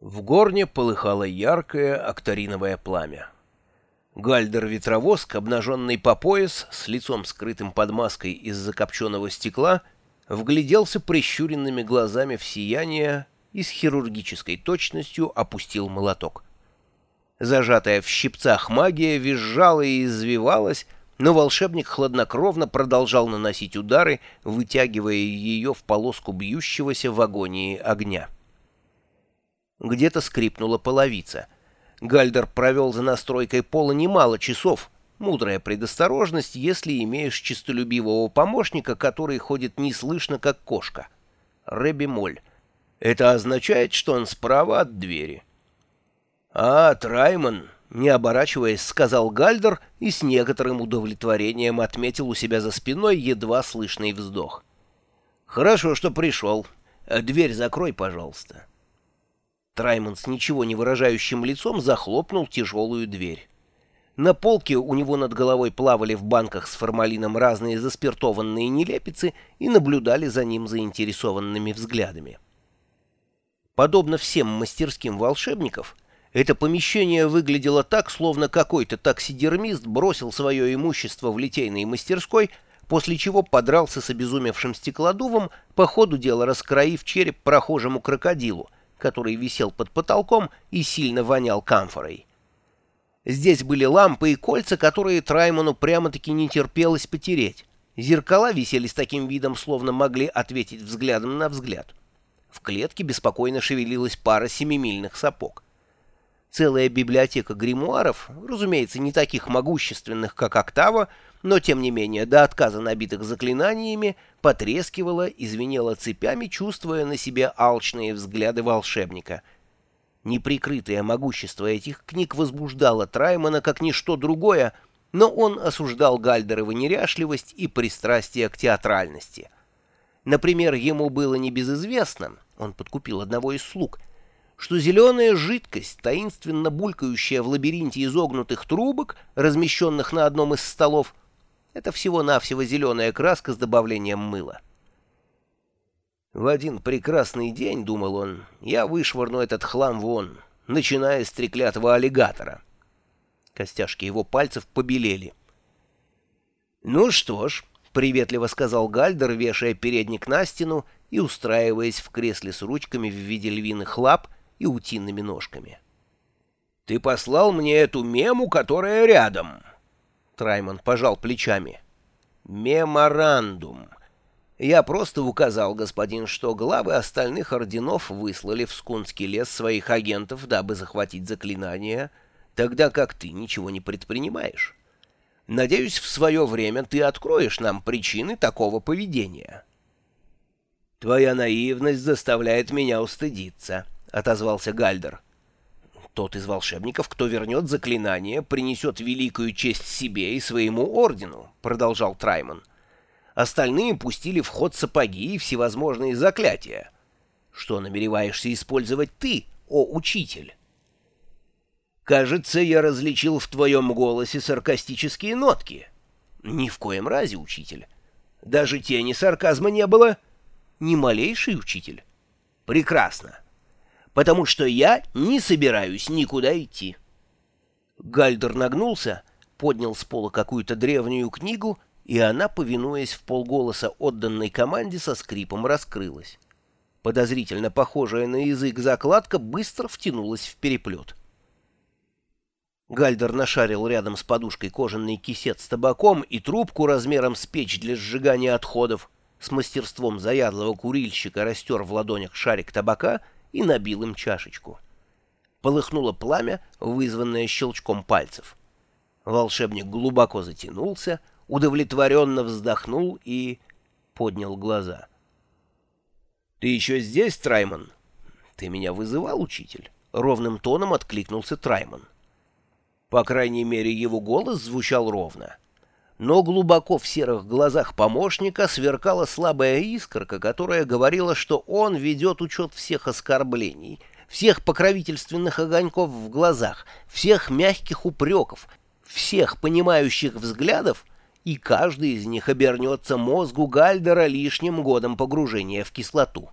В горне полыхало яркое акториновое пламя. Гальдер-ветровоск, обнаженный по пояс, с лицом скрытым под маской из закопченного стекла, вгляделся прищуренными глазами в сияние и с хирургической точностью опустил молоток. Зажатая в щипцах магия визжала и извивалась, но волшебник хладнокровно продолжал наносить удары, вытягивая ее в полоску бьющегося в агонии огня. Где-то скрипнула половица. Гальдер провел за настройкой пола немало часов. Мудрая предосторожность, если имеешь чистолюбивого помощника, который ходит неслышно, как кошка. Рэби Моль. Это означает, что он справа от двери. «А, Трайман!» — не оборачиваясь, сказал Гальдер и с некоторым удовлетворением отметил у себя за спиной едва слышный вздох. «Хорошо, что пришел. Дверь закрой, пожалуйста». Траймон с ничего не выражающим лицом захлопнул тяжелую дверь. На полке у него над головой плавали в банках с формалином разные заспиртованные нелепицы и наблюдали за ним заинтересованными взглядами. Подобно всем мастерским волшебников, это помещение выглядело так, словно какой-то таксидермист бросил свое имущество в литейной мастерской, после чего подрался с обезумевшим стеклодувом, по ходу дела раскроив череп прохожему крокодилу — который висел под потолком и сильно вонял камфорой. Здесь были лампы и кольца, которые Траймону прямо-таки не терпелось потереть. Зеркала висели с таким видом, словно могли ответить взглядом на взгляд. В клетке беспокойно шевелилась пара семимильных сапог. Целая библиотека гримуаров, разумеется, не таких могущественных, как «Октава», но, тем не менее, до отказа набитых заклинаниями, потрескивала и цепями, чувствуя на себе алчные взгляды волшебника. Неприкрытое могущество этих книг возбуждало Траймана как ничто другое, но он осуждал Гальдерову неряшливость и пристрастие к театральности. Например, ему было небезызвестно, он подкупил одного из слуг, что зеленая жидкость, таинственно булькающая в лабиринте изогнутых трубок, размещенных на одном из столов, это всего-навсего зеленая краска с добавлением мыла. В один прекрасный день, — думал он, — я вышвырну этот хлам вон, начиная с треклятого аллигатора. Костяшки его пальцев побелели. «Ну что ж», — приветливо сказал Гальдер, вешая передник на стену и устраиваясь в кресле с ручками в виде львиных лап и утиными ножками. «Ты послал мне эту мему, которая рядом». Трайман пожал плечами. «Меморандум. Я просто указал, господин, что главы остальных орденов выслали в Скунский лес своих агентов, дабы захватить заклинания, тогда как ты ничего не предпринимаешь. Надеюсь, в свое время ты откроешь нам причины такого поведения». «Твоя наивность заставляет меня устыдиться», — отозвался Гальдер. Тот из волшебников, кто вернет заклинание, принесет великую честь себе и своему ордену, — продолжал Трайман. Остальные пустили в ход сапоги и всевозможные заклятия. Что намереваешься использовать ты, о учитель? Кажется, я различил в твоем голосе саркастические нотки. Ни в коем разе, учитель. Даже тени сарказма не было. Ни малейший учитель. Прекрасно потому что я не собираюсь никуда идти. Гальдер нагнулся, поднял с пола какую-то древнюю книгу, и она, повинуясь в полголоса отданной команде, со скрипом раскрылась. Подозрительно похожая на язык закладка быстро втянулась в переплет. Гальдер нашарил рядом с подушкой кожаный кисет с табаком и трубку размером с печь для сжигания отходов, с мастерством заядлого курильщика растер в ладонях шарик табака — и набил им чашечку. Полыхнуло пламя, вызванное щелчком пальцев. Волшебник глубоко затянулся, удовлетворенно вздохнул и поднял глаза. — Ты еще здесь, Трайман? — Ты меня вызывал, учитель? — ровным тоном откликнулся Трайман. По крайней мере, его голос звучал ровно. Но глубоко в серых глазах помощника сверкала слабая искорка, которая говорила, что он ведет учет всех оскорблений, всех покровительственных огоньков в глазах, всех мягких упреков, всех понимающих взглядов, и каждый из них обернется мозгу Гальдера лишним годом погружения в кислоту.